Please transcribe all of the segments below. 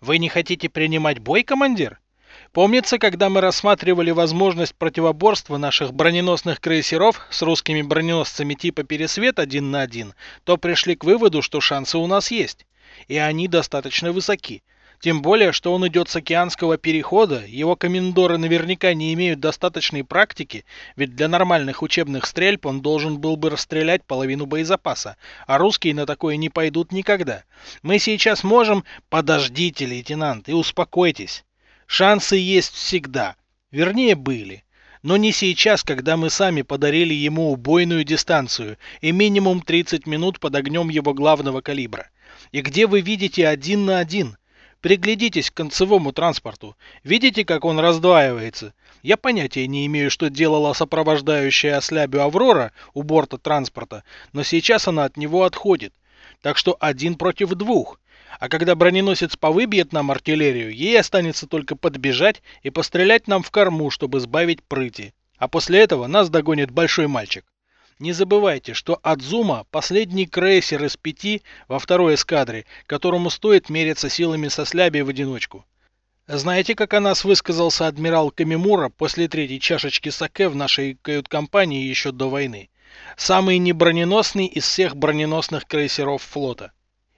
Вы не хотите принимать бой, командир? Помнится, когда мы рассматривали возможность противоборства наших броненосных крейсеров с русскими броненосцами типа «Пересвет» один на один, то пришли к выводу, что шансы у нас есть. И они достаточно высоки. Тем более, что он идет с океанского перехода, его комендоры наверняка не имеют достаточной практики, ведь для нормальных учебных стрельб он должен был бы расстрелять половину боезапаса, а русские на такое не пойдут никогда. Мы сейчас можем... Подождите, лейтенант, и успокойтесь. Шансы есть всегда. Вернее, были. Но не сейчас, когда мы сами подарили ему убойную дистанцию и минимум 30 минут под огнем его главного калибра. И где вы видите один на один? Приглядитесь к концевому транспорту. Видите, как он раздваивается? Я понятия не имею, что делала сопровождающая ослябю Аврора у борта транспорта, но сейчас она от него отходит. Так что один против двух. А когда броненосец повыбьет нам артиллерию, ей останется только подбежать и пострелять нам в корму, чтобы сбавить прыти. А после этого нас догонит большой мальчик. Не забывайте, что Адзума – последний крейсер из пяти во второй эскадре, которому стоит мериться силами со сляби в одиночку. Знаете, как о нас высказался адмирал Камимура после третьей чашечки саке в нашей кают-компании еще до войны? Самый неброненосный из всех броненосных крейсеров флота.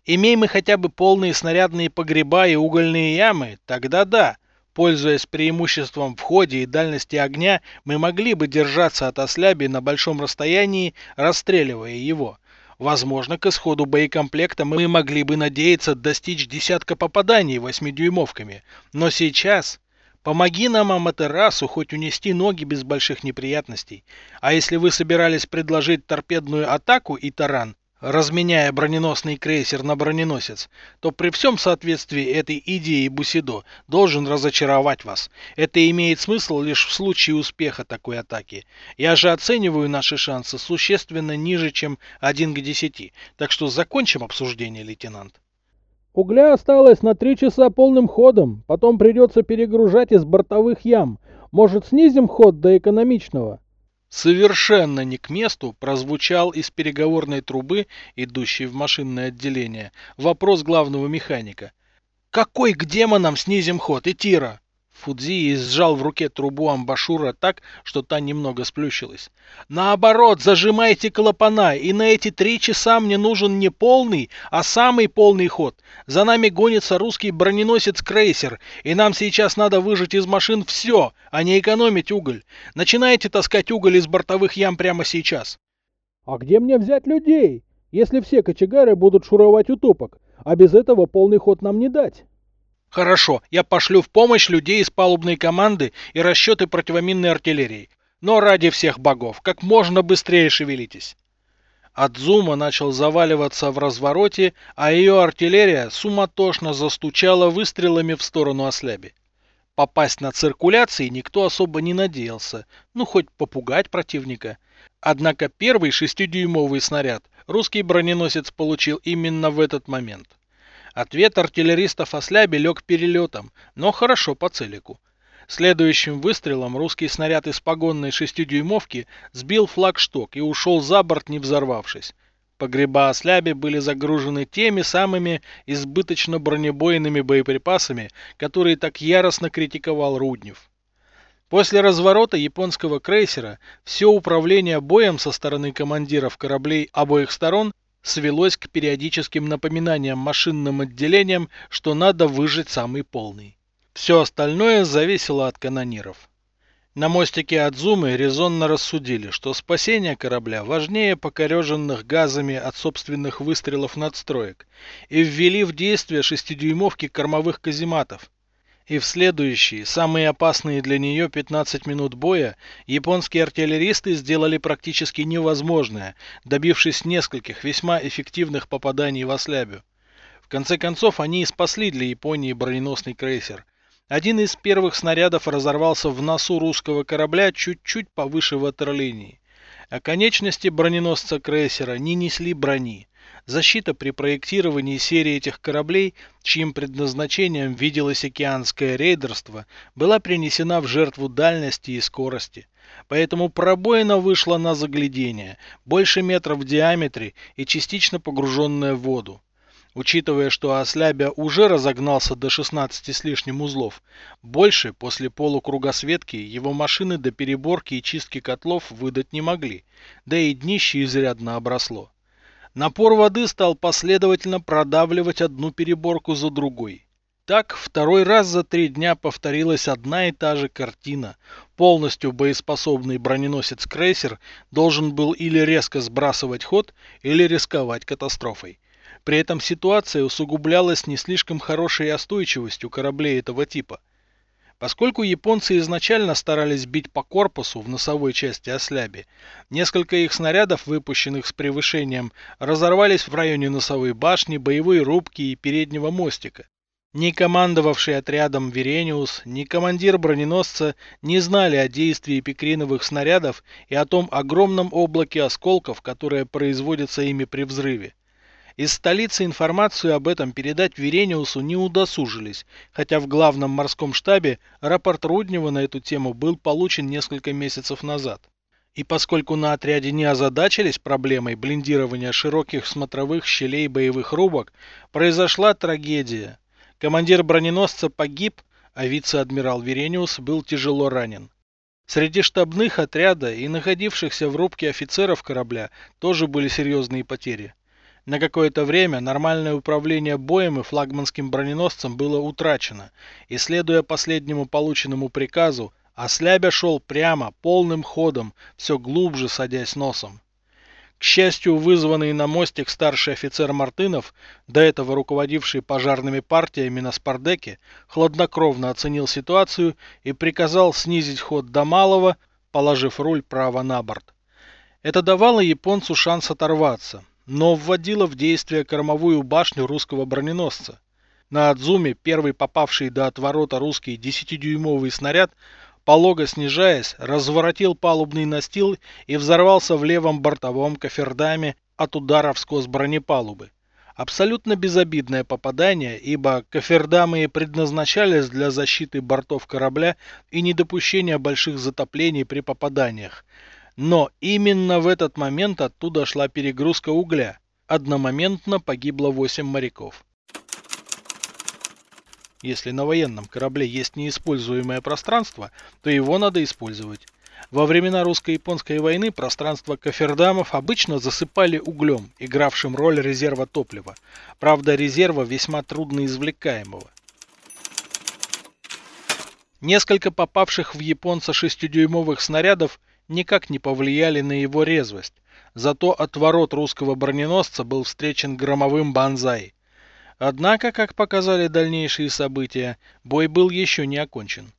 Имей мы хотя бы полные снарядные погреба и угольные ямы, тогда да, Пользуясь преимуществом в ходе и дальности огня, мы могли бы держаться от осляби на большом расстоянии, расстреливая его. Возможно, к исходу боекомплекта мы могли бы надеяться достичь десятка попаданий восьмидюймовками. Но сейчас... Помоги нам, Аматерасу, хоть унести ноги без больших неприятностей. А если вы собирались предложить торпедную атаку и таран, разменяя броненосный крейсер на броненосец, то при всем соответствии этой идеи Бусидо должен разочаровать вас. Это имеет смысл лишь в случае успеха такой атаки. Я же оцениваю наши шансы существенно ниже, чем 1 к 10, так что закончим обсуждение, лейтенант. Угля осталось на три часа полным ходом, потом придется перегружать из бортовых ям. Может, снизим ход до экономичного? Совершенно не к месту прозвучал из переговорной трубы, идущей в машинное отделение, вопрос главного механика. «Какой к демонам снизим ход, Итира?» Фудзи сжал в руке трубу амбашура так, что та немного сплющилась. «Наоборот, зажимайте клапана, и на эти три часа мне нужен не полный, а самый полный ход. За нами гонится русский броненосец-крейсер, и нам сейчас надо выжать из машин все, а не экономить уголь. Начинайте таскать уголь из бортовых ям прямо сейчас». «А где мне взять людей, если все кочегары будут шуровать утопок, а без этого полный ход нам не дать?» Хорошо, я пошлю в помощь людей из палубной команды и расчеты противоминной артиллерии. Но ради всех богов, как можно быстрее шевелитесь. Адзума начал заваливаться в развороте, а ее артиллерия суматошно застучала выстрелами в сторону осляби. Попасть на циркуляции никто особо не надеялся, ну хоть попугать противника. Однако первый шестидюймовый снаряд русский броненосец получил именно в этот момент. Ответ артиллеристов о слябе лег перелетом, но хорошо по целику. Следующим выстрелом русский снаряд из погонной шестидюймовки сбил флагшток и ушел за борт, не взорвавшись. Погреба осляби были загружены теми самыми избыточно бронебойными боеприпасами, которые так яростно критиковал Руднев. После разворота японского крейсера все управление боем со стороны командиров кораблей обоих сторон свелось к периодическим напоминаниям машинным отделениям, что надо выжить самый полный. Все остальное зависело от канониров. На мостике Адзумы резонно рассудили, что спасение корабля важнее покореженных газами от собственных выстрелов надстроек, и ввели в действие шестидюймовки кормовых казематов, и в следующие, самые опасные для нее 15 минут боя, японские артиллеристы сделали практически невозможное, добившись нескольких весьма эффективных попаданий в ослябю. В конце концов, они и спасли для Японии броненосный крейсер. Один из первых снарядов разорвался в носу русского корабля чуть-чуть повыше ватерлинии. А конечности броненосца крейсера не несли брони. Защита при проектировании серии этих кораблей, чьим предназначением виделось океанское рейдерство, была принесена в жертву дальности и скорости. Поэтому пробоина вышла на заглядение, больше метров в диаметре и частично погруженная в воду. Учитывая, что Ослябя уже разогнался до 16 с лишним узлов, больше после полукругосветки его машины до переборки и чистки котлов выдать не могли, да и днище изрядно обросло. Напор воды стал последовательно продавливать одну переборку за другой. Так, второй раз за три дня повторилась одна и та же картина. Полностью боеспособный броненосец-крейсер должен был или резко сбрасывать ход, или рисковать катастрофой. При этом ситуация усугублялась не слишком хорошей остойчивостью кораблей этого типа. Поскольку японцы изначально старались бить по корпусу в носовой части осляби, несколько их снарядов, выпущенных с превышением, разорвались в районе носовой башни, боевой рубки и переднего мостика. Ни командовавший отрядом Верениус, ни командир броненосца не знали о действии пикриновых снарядов и о том огромном облаке осколков, которое производится ими при взрыве. Из столицы информацию об этом передать Верениусу не удосужились, хотя в главном морском штабе рапорт Руднева на эту тему был получен несколько месяцев назад. И поскольку на отряде не озадачились проблемой блиндирования широких смотровых щелей боевых рубок, произошла трагедия. Командир броненосца погиб, а вице-адмирал Верениус был тяжело ранен. Среди штабных отряда и находившихся в рубке офицеров корабля тоже были серьезные потери. На какое-то время нормальное управление боем и флагманским броненосцем было утрачено, и следуя последнему полученному приказу, Ослябя шел прямо, полным ходом, все глубже садясь носом. К счастью, вызванный на мостик старший офицер Мартынов, до этого руководивший пожарными партиями на Спардеке, хладнокровно оценил ситуацию и приказал снизить ход до малого, положив руль право на борт. Это давало японцу шанс оторваться, но вводила в действие кормовую башню русского броненосца. На Адзуме первый попавший до отворота русский 10-дюймовый снаряд, полого снижаясь, разворотил палубный настил и взорвался в левом бортовом кофердаме от удара вскос бронепалубы. Абсолютно безобидное попадание, ибо кофердамы предназначались для защиты бортов корабля и недопущения больших затоплений при попаданиях, но именно в этот момент оттуда шла перегрузка угля. Одномоментно погибло 8 моряков. Если на военном корабле есть неиспользуемое пространство, то его надо использовать. Во времена русско-японской войны пространство кофердамов обычно засыпали углем, игравшим роль резерва топлива. Правда, резерва весьма трудно извлекаемого. Несколько попавших в японца шестидюймовых снарядов – никак не повлияли на его резвость. Зато отворот русского броненосца был встречен громовым банзай. Однако, как показали дальнейшие события, бой был еще не окончен.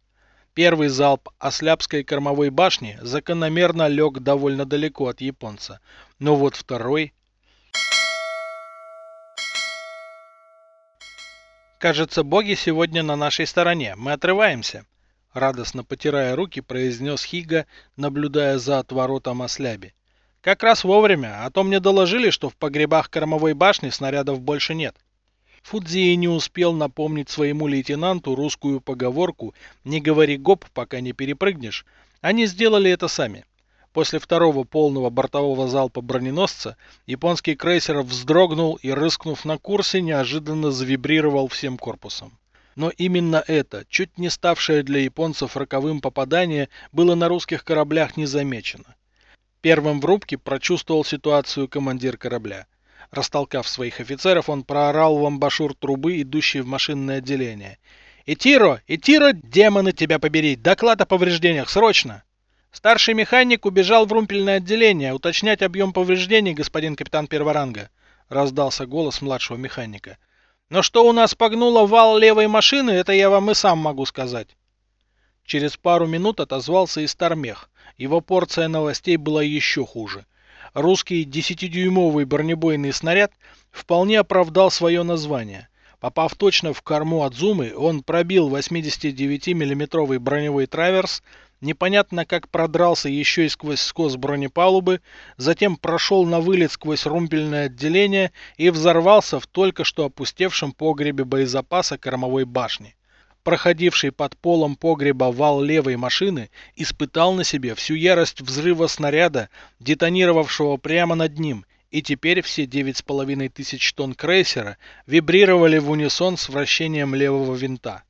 Первый залп Осляпской кормовой башни закономерно лег довольно далеко от японца. Но вот второй... Кажется, боги сегодня на нашей стороне. Мы отрываемся радостно потирая руки, произнес Хига, наблюдая за отворотом осляби. Как раз вовремя, а то мне доложили, что в погребах кормовой башни снарядов больше нет. Фудзи не успел напомнить своему лейтенанту русскую поговорку «Не говори гоп, пока не перепрыгнешь». Они сделали это сами. После второго полного бортового залпа броненосца японский крейсер вздрогнул и, рыскнув на курсе, неожиданно завибрировал всем корпусом. Но именно это, чуть не ставшее для японцев роковым попадание, было на русских кораблях не замечено. Первым в рубке прочувствовал ситуацию командир корабля. Растолкав своих офицеров, он проорал в амбашюр трубы, идущей в машинное отделение. «Итиро! Итиро, демоны тебя побери! Доклад о повреждениях, срочно!» Старший механик убежал в румпельное отделение, уточнять объем повреждений, господин капитан первого ранга. Раздался голос младшего механика. Но что у нас погнуло вал левой машины, это я вам и сам могу сказать. Через пару минут отозвался и Стармех. Его порция новостей была еще хуже. Русский 10-дюймовый бронебойный снаряд вполне оправдал свое название. Попав точно в корму Адзумы, он пробил 89 миллиметровый броневой траверс непонятно как продрался еще и сквозь скос бронепалубы, затем прошел на вылет сквозь румпельное отделение и взорвался в только что опустевшем погребе боезапаса кормовой башни. Проходивший под полом погреба вал левой машины испытал на себе всю ярость взрыва снаряда, детонировавшего прямо над ним, и теперь все девять с половиной тысяч тонн крейсера вибрировали в унисон с вращением левого винта.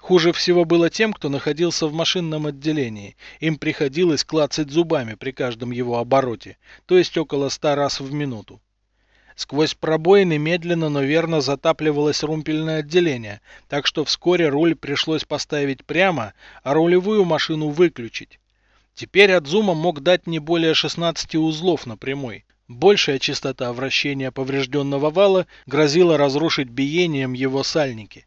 Хуже всего было тем, кто находился в машинном отделении. Им приходилось клацать зубами при каждом его обороте, то есть около ста раз в минуту. Сквозь пробоины медленно, но верно затапливалось румпельное отделение, так что вскоре руль пришлось поставить прямо, а рулевую машину выключить. Теперь от зума мог дать не более 16 узлов на прямой. Большая частота вращения поврежденного вала грозила разрушить биением его сальники.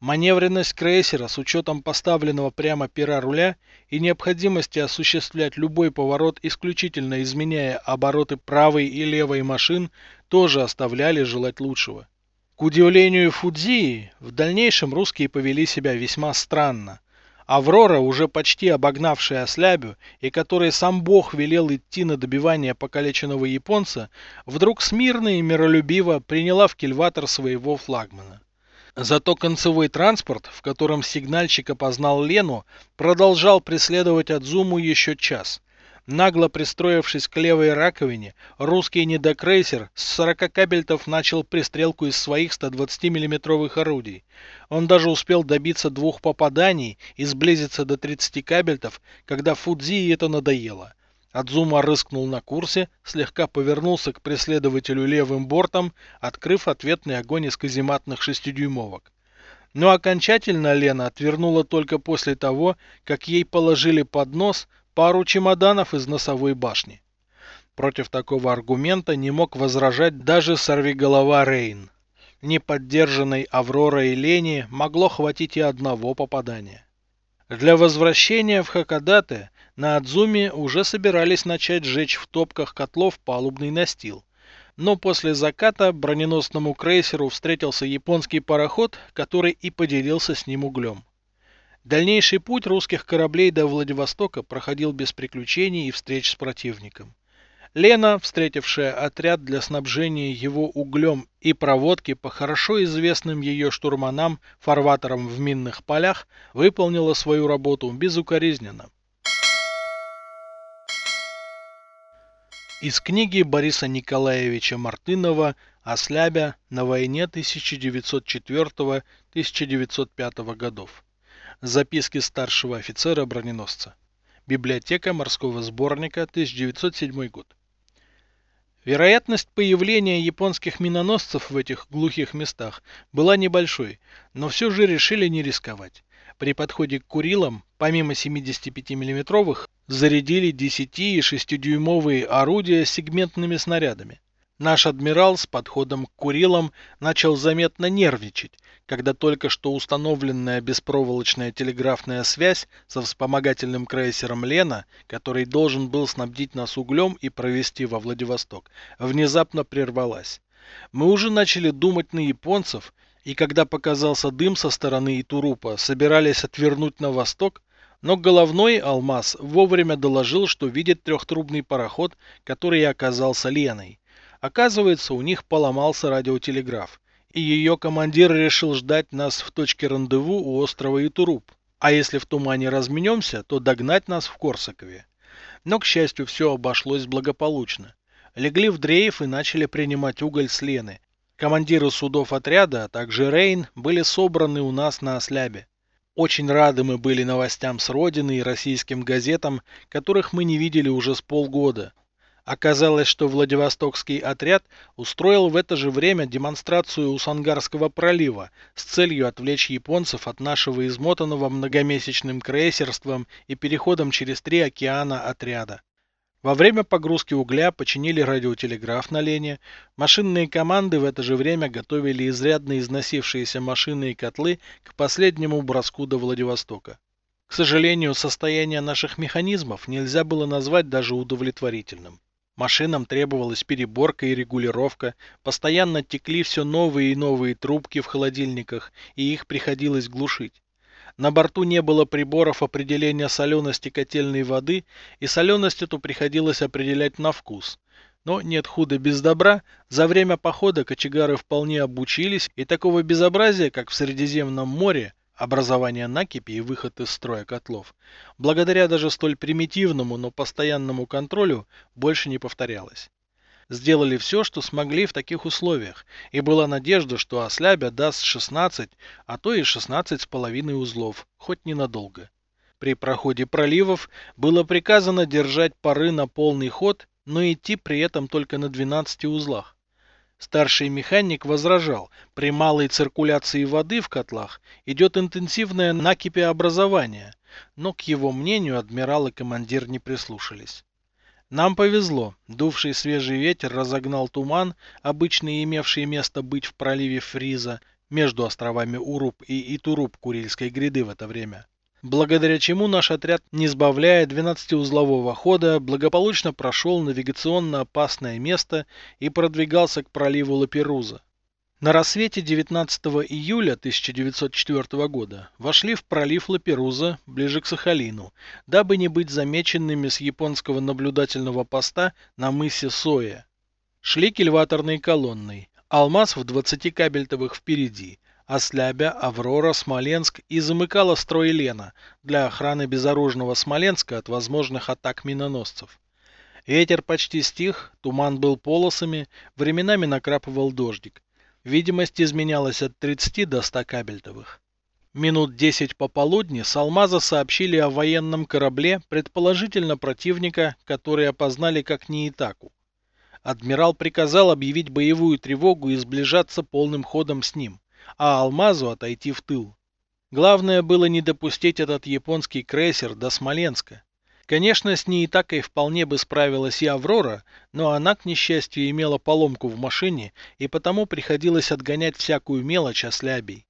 Маневренность крейсера с учетом поставленного прямо пера руля и необходимости осуществлять любой поворот исключительно изменяя обороты правой и левой машин тоже оставляли желать лучшего. К удивлению Фудзии, в дальнейшем русские повели себя весьма странно. Аврора, уже почти обогнавшая Ослябю, и которой сам бог велел идти на добивание покалеченного японца, вдруг смирно и миролюбиво приняла в кильватор своего флагмана. Зато концевой транспорт, в котором сигнальщик опознал Лену, продолжал преследовать Адзуму еще час. Нагло пристроившись к левой раковине, русский недокрейсер с 40 кабельтов начал пристрелку из своих 120 миллиметровых орудий. Он даже успел добиться двух попаданий и сблизиться до 30 кабельтов, когда Фудзи это надоело. Адзума рыскнул на курсе, слегка повернулся к преследователю левым бортом, открыв ответный огонь из казематных шестидюймовок. Но окончательно Лена отвернула только после того, как ей положили под нос пару чемоданов из носовой башни. Против такого аргумента не мог возражать даже сорвиголова Рейн. Неподдержанной Авророй Лени могло хватить и одного попадания. Для возвращения в Хакодате на Адзуме уже собирались начать сжечь в топках котлов палубный настил. Но после заката броненосному крейсеру встретился японский пароход, который и поделился с ним углем. Дальнейший путь русских кораблей до Владивостока проходил без приключений и встреч с противником. Лена, встретившая отряд для снабжения его углем и проводки по хорошо известным ее штурманам фарватерам в минных полях, выполнила свою работу безукоризненно. Из книги Бориса Николаевича Мартынова «Ослябя на войне 1904-1905 годов». Записки старшего офицера броненосца. Библиотека морского сборника, 1907 год. Вероятность появления японских миноносцев в этих глухих местах была небольшой, но все же решили не рисковать. При подходе к Курилам, помимо 75 миллиметровых зарядили 10 и 6-дюймовые орудия с сегментными снарядами. Наш адмирал с подходом к Курилам начал заметно нервничать, когда только что установленная беспроволочная телеграфная связь со вспомогательным крейсером «Лена», который должен был снабдить нас углем и провести во Владивосток, внезапно прервалась. Мы уже начали думать на японцев, и когда показался дым со стороны Итурупа, собирались отвернуть на восток, но головной алмаз вовремя доложил, что видит трехтрубный пароход, который оказался Леной. Оказывается, у них поломался радиотелеграф, и ее командир решил ждать нас в точке рандеву у острова Итуруп. А если в тумане разменемся, то догнать нас в Корсакове. Но, к счастью, все обошлось благополучно. Легли в дрейф и начали принимать уголь с Лены. Командиры судов отряда, а также Рейн, были собраны у нас на Ослябе. Очень рады мы были новостям с родины и российским газетам, которых мы не видели уже с полгода. Оказалось, что Владивостокский отряд устроил в это же время демонстрацию у Сангарского пролива с целью отвлечь японцев от нашего измотанного многомесячным крейсерством и переходом через три океана отряда. Во время погрузки угля починили радиотелеграф на Лене, машинные команды в это же время готовили изрядно износившиеся машины и котлы к последнему броску до Владивостока. К сожалению, состояние наших механизмов нельзя было назвать даже удовлетворительным. Машинам требовалась переборка и регулировка, постоянно текли все новые и новые трубки в холодильниках, и их приходилось глушить. На борту не было приборов определения солености котельной воды, и соленость эту приходилось определять на вкус. Но нет худа без добра, за время похода кочегары вполне обучились, и такого безобразия, как в Средиземном море, образование накипи и выход из строя котлов, благодаря даже столь примитивному, но постоянному контролю, больше не повторялось. Сделали все, что смогли в таких условиях, и была надежда, что Ослябя даст 16, а то и 16 с половиной узлов, хоть ненадолго. При проходе проливов было приказано держать пары на полный ход, но идти при этом только на 12 узлах. Старший механик возражал, при малой циркуляции воды в котлах идет интенсивное накипеобразование, но к его мнению адмирал и командир не прислушались. Нам повезло, дувший свежий ветер разогнал туман, обычно имевший место быть в проливе Фриза, между островами Уруб и Итуруп Курильской гряды в это время благодаря чему наш отряд, не сбавляя 12-узлового хода, благополучно прошел навигационно опасное место и продвигался к проливу Лаперуза. На рассвете 19 июля 1904 года вошли в пролив Лаперуза, ближе к Сахалину, дабы не быть замеченными с японского наблюдательного поста на мысе Соя. Шли кильваторной колонной, Алмаз в 20 кабельтовых впереди, Ослябя, Аврора, Смоленск и замыкала строй Лена для охраны безоружного Смоленска от возможных атак миноносцев. Ветер почти стих, туман был полосами, временами накрапывал дождик. Видимость изменялась от 30 до 100 кабельтовых. Минут 10 пополудни с Алмаза сообщили о военном корабле, предположительно противника, который опознали как Неитаку. Адмирал приказал объявить боевую тревогу и сближаться полным ходом с ним а Алмазу отойти в тыл. Главное было не допустить этот японский крейсер до Смоленска. Конечно, с ней и так и вполне бы справилась и Аврора, но она, к несчастью, имела поломку в машине, и потому приходилось отгонять всякую мелочь ослябей.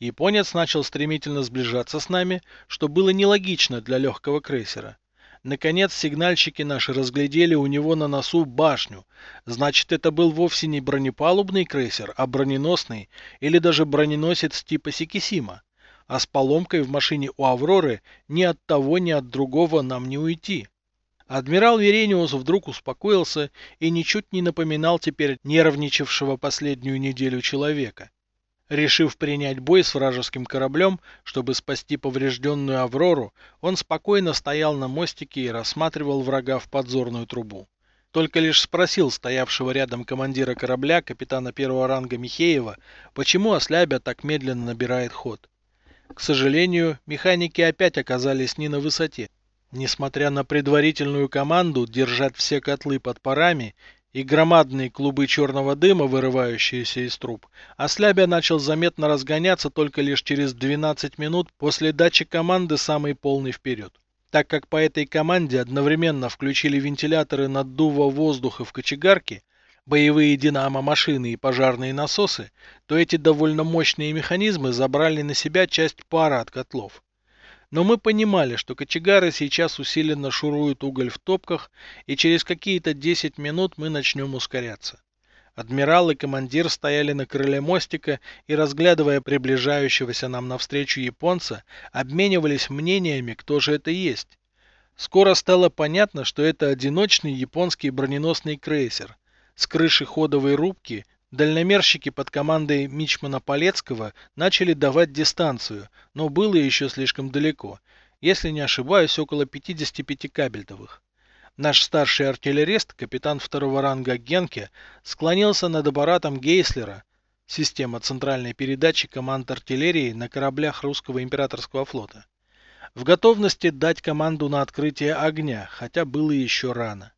Японец начал стремительно сближаться с нами, что было нелогично для легкого крейсера. Наконец сигнальщики наши разглядели у него на носу башню. Значит, это был вовсе не бронепалубный крейсер, а броненосный или даже броненосец типа Сикисима. А с поломкой в машине у Авроры ни от того, ни от другого нам не уйти. Адмирал Верениус вдруг успокоился и ничуть не напоминал теперь нервничавшего последнюю неделю человека. Решив принять бой с вражеским кораблем, чтобы спасти поврежденную Аврору, он спокойно стоял на мостике и рассматривал врага в подзорную трубу. Только лишь спросил стоявшего рядом командира корабля, капитана первого ранга Михеева, почему Ослябя так медленно набирает ход. К сожалению, механики опять оказались не на высоте. Несмотря на предварительную команду держать все котлы под парами и громадные клубы черного дыма, вырывающиеся из труб, Ослябя начал заметно разгоняться только лишь через 12 минут после дачи команды самый полный вперед. Так как по этой команде одновременно включили вентиляторы наддува воздуха в кочегарке, боевые динамо-машины и пожарные насосы, то эти довольно мощные механизмы забрали на себя часть пара от котлов. Но мы понимали, что кочегары сейчас усиленно шуруют уголь в топках, и через какие-то 10 минут мы начнем ускоряться. Адмирал и командир стояли на крыле мостика и, разглядывая приближающегося нам навстречу японца, обменивались мнениями, кто же это есть. Скоро стало понятно, что это одиночный японский броненосный крейсер. С крыши ходовой рубки Дальномерщики под командой Мичмана Полецкого начали давать дистанцию, но было еще слишком далеко, если не ошибаюсь, около 55 кабельтовых. Наш старший артиллерист, капитан второго ранга Генке, склонился над аппаратом Гейслера, система центральной передачи команд артиллерии на кораблях русского императорского флота, в готовности дать команду на открытие огня, хотя было еще рано.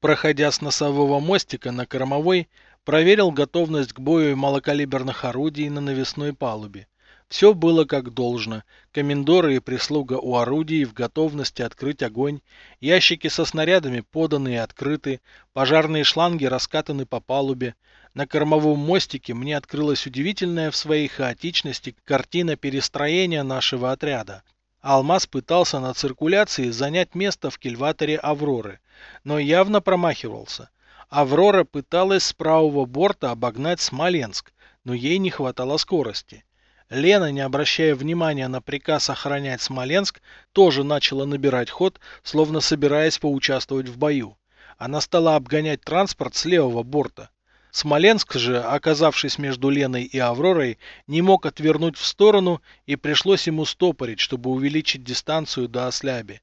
Проходя с носового мостика на кормовой, проверил готовность к бою малокалиберных орудий на навесной палубе. Все было как должно. Комендоры и прислуга у орудий в готовности открыть огонь, ящики со снарядами поданы и открыты, пожарные шланги раскатаны по палубе. На кормовом мостике мне открылась удивительная в своей хаотичности картина перестроения нашего отряда. Алмаз пытался на циркуляции занять место в кильваторе Авроры, но явно промахивался. Аврора пыталась с правого борта обогнать Смоленск, но ей не хватало скорости. Лена, не обращая внимания на приказ охранять Смоленск, тоже начала набирать ход, словно собираясь поучаствовать в бою. Она стала обгонять транспорт с левого борта. Смоленск же, оказавшись между Леной и Авророй, не мог отвернуть в сторону и пришлось ему стопорить, чтобы увеличить дистанцию до Осляби.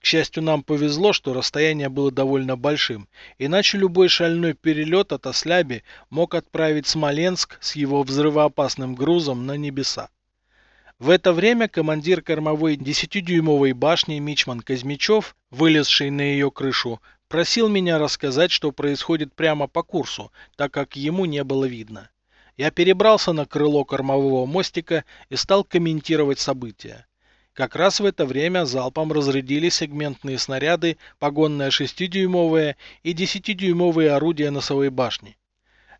К счастью, нам повезло, что расстояние было довольно большим, иначе любой шальной перелет от Осляби мог отправить Смоленск с его взрывоопасным грузом на небеса. В это время командир кормовой 10-дюймовой башни Мичман Казмичев, вылезший на ее крышу, просил меня рассказать, что происходит прямо по курсу, так как ему не было видно. Я перебрался на крыло кормового мостика и стал комментировать события. Как раз в это время залпом разрядили сегментные снаряды, погонное 6-дюймовое и 10-дюймовые орудия носовой башни.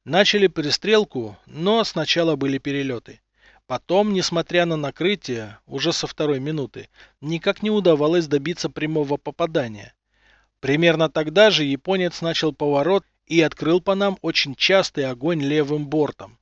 Начали перестрелку, но сначала были перелеты. Потом, несмотря на накрытие, уже со второй минуты, никак не удавалось добиться прямого попадания. Примерно тогда же японец начал поворот и открыл по нам очень частый огонь левым бортом.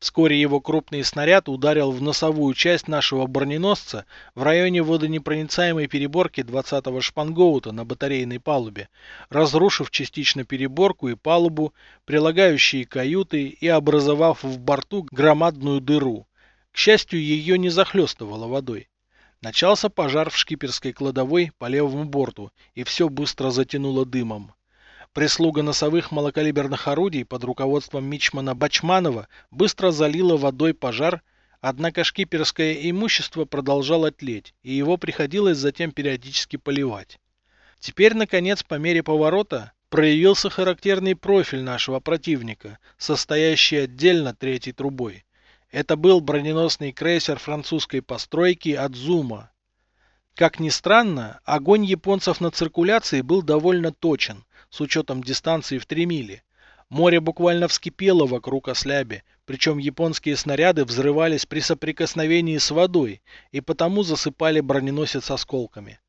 Вскоре его крупный снаряд ударил в носовую часть нашего броненосца в районе водонепроницаемой переборки 20-го шпангоута на батарейной палубе, разрушив частично переборку и палубу, прилагающие каюты и образовав в борту громадную дыру. К счастью, ее не захлестывало водой. Начался пожар в шкиперской кладовой по левому борту, и все быстро затянуло дымом. Прислуга носовых малокалиберных орудий под руководством Мичмана Бачманова быстро залила водой пожар, однако шкиперское имущество продолжало тлеть, и его приходилось затем периодически поливать. Теперь, наконец, по мере поворота, проявился характерный профиль нашего противника, состоящий отдельно третьей трубой. Это был броненосный крейсер французской постройки «Адзума». Как ни странно, огонь японцев на циркуляции был довольно точен, с учетом дистанции в 3 мили. Море буквально вскипело вокруг Осляби, причем японские снаряды взрывались при соприкосновении с водой и потому засыпали броненосец осколками.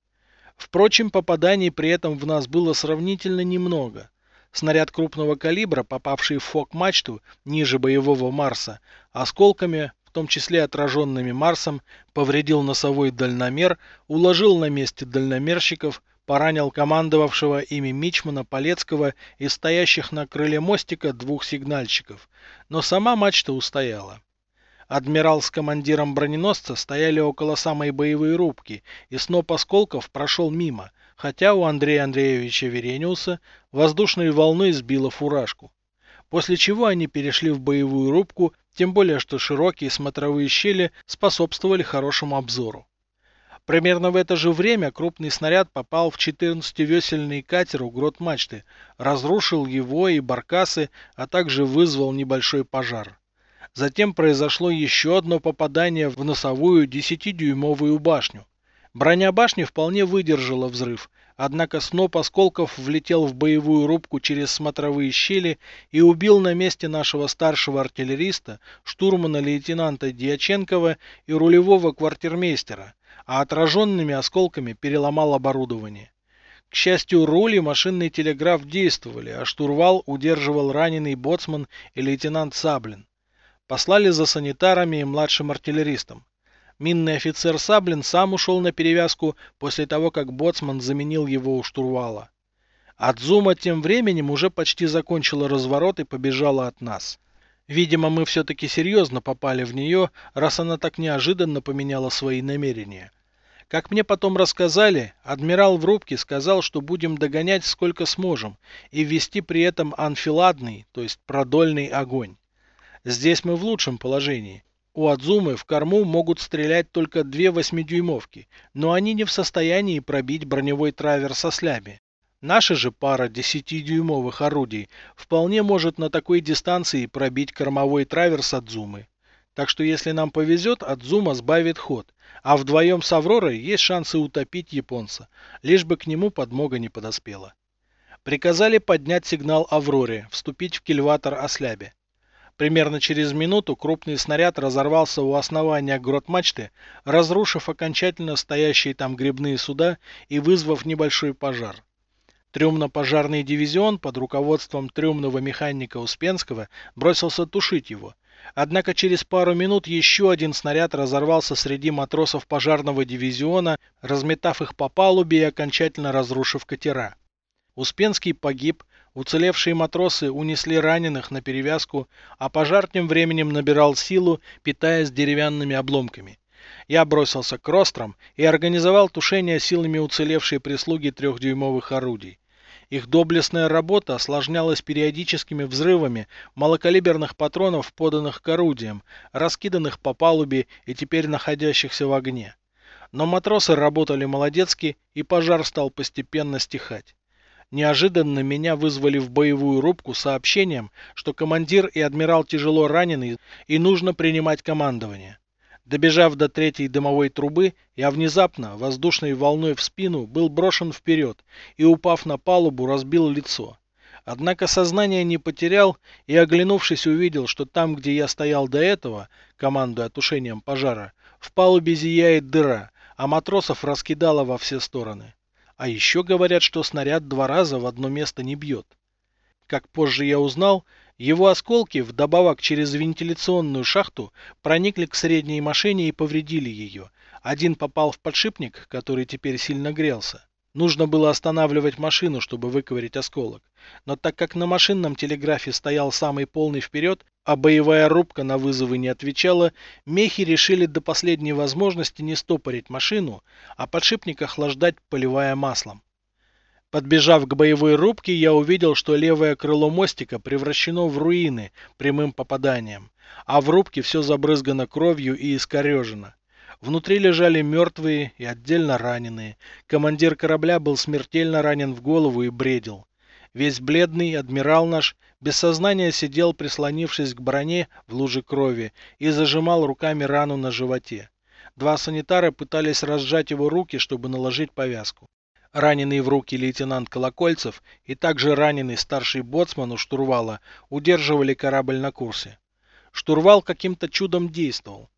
Впрочем, попаданий при этом в нас было сравнительно немного. Снаряд крупного калибра, попавший в фок-мачту ниже боевого Марса, осколками, в том числе отраженными Марсом, повредил носовой дальномер, уложил на месте дальномерщиков, поранил командовавшего ими Мичмана Полецкого и стоящих на крыле мостика двух сигнальщиков, но сама мачта устояла. Адмирал с командиром броненосца стояли около самой боевой рубки, и сноп осколков прошел мимо, хотя у Андрея Андреевича Верениуса воздушной волной сбило фуражку. После чего они перешли в боевую рубку, тем более что широкие смотровые щели способствовали хорошему обзору. Примерно в это же время крупный снаряд попал в 14-весельный катер у грот мачты, разрушил его и баркасы, а также вызвал небольшой пожар. Затем произошло еще одно попадание в носовую 10-дюймовую башню. Броня башни вполне выдержала взрыв, однако сноп осколков влетел в боевую рубку через смотровые щели и убил на месте нашего старшего артиллериста, штурмана лейтенанта Дьяченкова и рулевого квартирмейстера, а отраженными осколками переломал оборудование. К счастью, руль и машинный телеграф действовали, а штурвал удерживал раненый боцман и лейтенант Саблин. Послали за санитарами и младшим артиллеристом. Минный офицер Саблин сам ушел на перевязку после того, как боцман заменил его у штурвала. Адзума тем временем уже почти закончила разворот и побежала от нас. Видимо, мы все-таки серьезно попали в нее, раз она так неожиданно поменяла свои намерения. Как мне потом рассказали, адмирал в рубке сказал, что будем догонять сколько сможем и ввести при этом анфиладный, то есть продольный огонь. Здесь мы в лучшем положении. У Адзумы в корму могут стрелять только две восьмидюймовки, но они не в состоянии пробить броневой травер со слями. Наша же пара 10-дюймовых орудий вполне может на такой дистанции пробить кормовой траверс Адзумы. Так что если нам повезет, Адзума сбавит ход, а вдвоем с Авророй есть шансы утопить японца, лишь бы к нему подмога не подоспела. Приказали поднять сигнал Авроре, вступить в кильватор Ослябе. Примерно через минуту крупный снаряд разорвался у основания грот-мачты, разрушив окончательно стоящие там грибные суда и вызвав небольшой пожар. Трюмно-пожарный дивизион под руководством трюмного механика Успенского бросился тушить его. Однако через пару минут еще один снаряд разорвался среди матросов пожарного дивизиона, разметав их по палубе и окончательно разрушив катера. Успенский погиб, уцелевшие матросы унесли раненых на перевязку, а пожар тем временем набирал силу, питаясь деревянными обломками. Я бросился к рострам и организовал тушение силами уцелевшей прислуги трехдюймовых орудий. Их доблестная работа осложнялась периодическими взрывами малокалиберных патронов, поданных к орудиям, раскиданных по палубе и теперь находящихся в огне. Но матросы работали молодецки, и пожар стал постепенно стихать. Неожиданно меня вызвали в боевую рубку сообщением, что командир и адмирал тяжело ранены и нужно принимать командование. Добежав до третьей дымовой трубы, я внезапно, воздушной волной в спину, был брошен вперед и, упав на палубу, разбил лицо. Однако сознание не потерял и, оглянувшись, увидел, что там, где я стоял до этого, командуя тушением пожара, в палубе зияет дыра, а матросов раскидало во все стороны. А еще говорят, что снаряд два раза в одно место не бьет. Как позже я узнал, его осколки, вдобавок через вентиляционную шахту, проникли к средней машине и повредили ее. Один попал в подшипник, который теперь сильно грелся. Нужно было останавливать машину, чтобы выковырять осколок. Но так как на машинном телеграфе стоял самый полный вперед, а боевая рубка на вызовы не отвечала, мехи решили до последней возможности не стопорить машину, а подшипник охлаждать, поливая маслом. Подбежав к боевой рубке, я увидел, что левое крыло мостика превращено в руины прямым попаданием, а в рубке все забрызгано кровью и искорежено. Внутри лежали мертвые и отдельно раненые. Командир корабля был смертельно ранен в голову и бредил. Весь бледный адмирал наш без сознания сидел, прислонившись к броне в луже крови, и зажимал руками рану на животе. Два санитара пытались разжать его руки, чтобы наложить повязку. Раненый в руки лейтенант Колокольцев и также раненый старший боцман у штурвала удерживали корабль на курсе. Штурвал каким-то чудом действовал.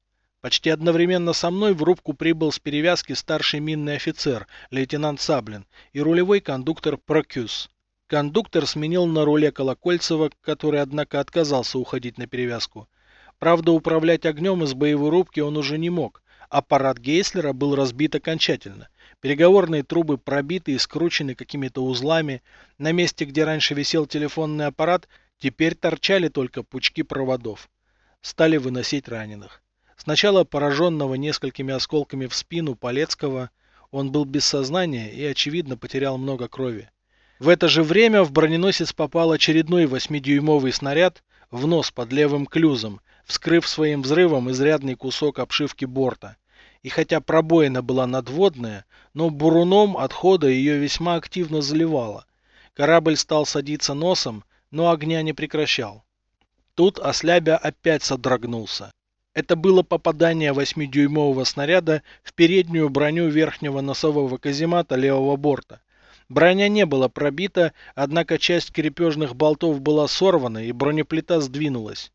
Почти одновременно со мной в рубку прибыл с перевязки старший минный офицер, лейтенант Саблин, и рулевой кондуктор Прокюс. Кондуктор сменил на руле Колокольцева, который, однако, отказался уходить на перевязку. Правда, управлять огнем из боевой рубки он уже не мог. Аппарат Гейслера был разбит окончательно. Переговорные трубы пробиты и скручены какими-то узлами. На месте, где раньше висел телефонный аппарат, теперь торчали только пучки проводов. Стали выносить раненых. Сначала пораженного несколькими осколками в спину Полецкого, он был без сознания и, очевидно, потерял много крови. В это же время в броненосец попал очередной восьмидюймовый снаряд в нос под левым клюзом, вскрыв своим взрывом изрядный кусок обшивки борта и хотя пробоина была надводная, но буруном отхода ее весьма активно заливало. Корабль стал садиться носом, но огня не прекращал. Тут Ослябя опять содрогнулся. Это было попадание восьмидюймового снаряда в переднюю броню верхнего носового каземата левого борта. Броня не была пробита, однако часть крепежных болтов была сорвана и бронеплита сдвинулась.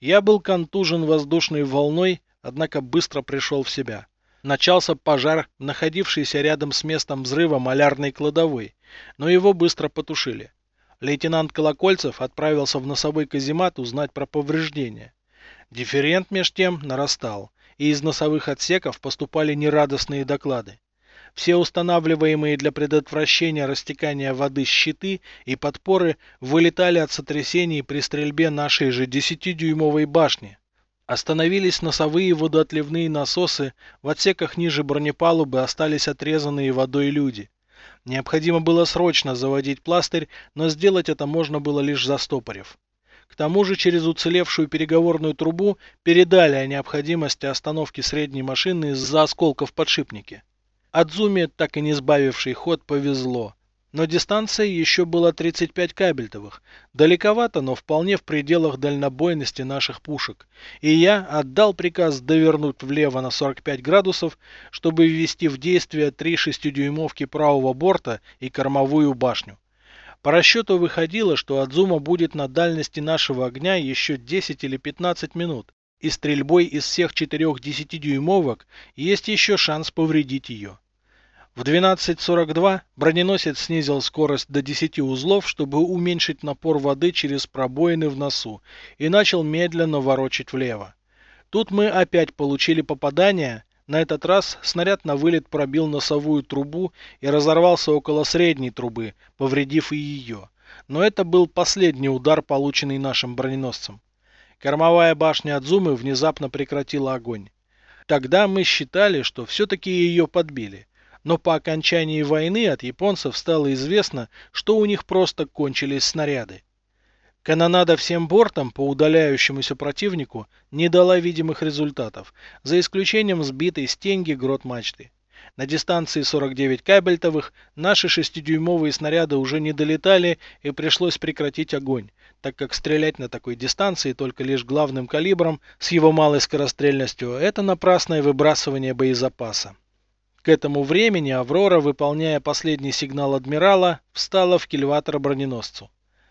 Я был контужен воздушной волной, однако быстро пришел в себя. Начался пожар, находившийся рядом с местом взрыва малярной кладовой, но его быстро потушили. Лейтенант Колокольцев отправился в носовой каземат узнать про повреждения. Дифферент меж тем нарастал, и из носовых отсеков поступали нерадостные доклады. Все устанавливаемые для предотвращения растекания воды щиты и подпоры вылетали от сотрясений при стрельбе нашей же 10-дюймовой башни. Остановились носовые водоотливные насосы, в отсеках ниже бронепалубы остались отрезанные водой люди. Необходимо было срочно заводить пластырь, но сделать это можно было лишь застопорив. К тому же через уцелевшую переговорную трубу передали о необходимости остановки средней машины из-за осколков подшипники. Адзуме, так и не сбавивший ход, повезло. Но дистанция еще была 35 кабельтовых. Далековато, но вполне в пределах дальнобойности наших пушек. И я отдал приказ довернуть влево на 45 градусов, чтобы ввести в действие три шестидюймовки правого борта и кормовую башню. По расчету выходило, что Адзума будет на дальности нашего огня еще 10 или 15 минут, и стрельбой из всех четырех десятидюймовок есть еще шанс повредить ее. В 12.42 броненосец снизил скорость до 10 узлов, чтобы уменьшить напор воды через пробоины в носу, и начал медленно ворочать влево. Тут мы опять получили попадание. На этот раз снаряд на вылет пробил носовую трубу и разорвался около средней трубы, повредив и ее. Но это был последний удар, полученный нашим броненосцем. Кормовая башня Адзумы внезапно прекратила огонь. Тогда мы считали, что все-таки ее подбили. Но по окончании войны от японцев стало известно, что у них просто кончились снаряды. Канонада всем бортом по удаляющемуся противнику не дала видимых результатов, за исключением сбитой стенги грот мачты. На дистанции 49 кабельтовых наши шестидюймовые снаряды уже не долетали и пришлось прекратить огонь, так как стрелять на такой дистанции только лишь главным калибром с его малой скорострельностью – это напрасное выбрасывание боезапаса. К этому времени «Аврора», выполняя последний сигнал адмирала, встала в кильватор броненосцу.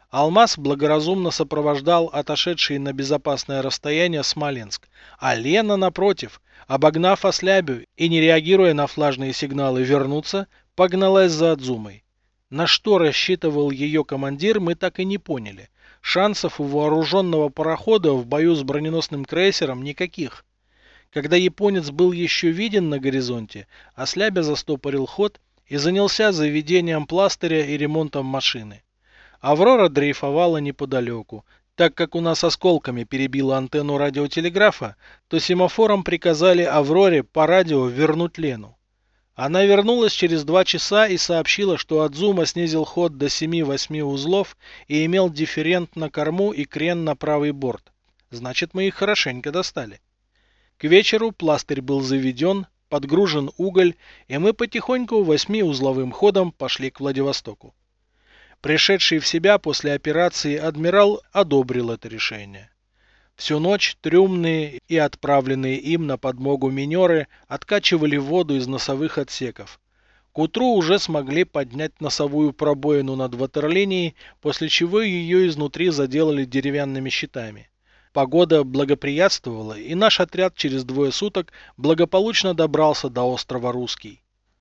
Алмаз благоразумно сопровождал отошедший на безопасное расстояние Смоленск, а Лена, напротив, обогнав ослябю и не реагируя на флажные сигналы вернуться, погналась за Адзумой. На что рассчитывал ее командир, мы так и не поняли. Шансов у вооруженного парохода в бою с броненосным крейсером никаких. Когда японец был еще виден на горизонте, Ослябя застопорил ход и занялся заведением пластыря и ремонтом машины. Аврора дрейфовала неподалеку. Так как у нас осколками перебила антенну радиотелеграфа, то семафором приказали Авроре по радио вернуть Лену. Она вернулась через два часа и сообщила, что Адзума снизил ход до 7-8 узлов и имел дифферент на корму и крен на правый борт. Значит, мы их хорошенько достали. К вечеру пластырь был заведен, подгружен уголь, и мы потихоньку восьмиузловым ходом пошли к Владивостоку. Пришедший в себя после операции адмирал одобрил это решение. Всю ночь трюмные и отправленные им на подмогу минеры откачивали воду из носовых отсеков. К утру уже смогли поднять носовую пробоину над ватерлинией, после чего ее изнутри заделали деревянными щитами. Погода благоприятствовала, и наш отряд через двое суток благополучно добрался до острова Русский.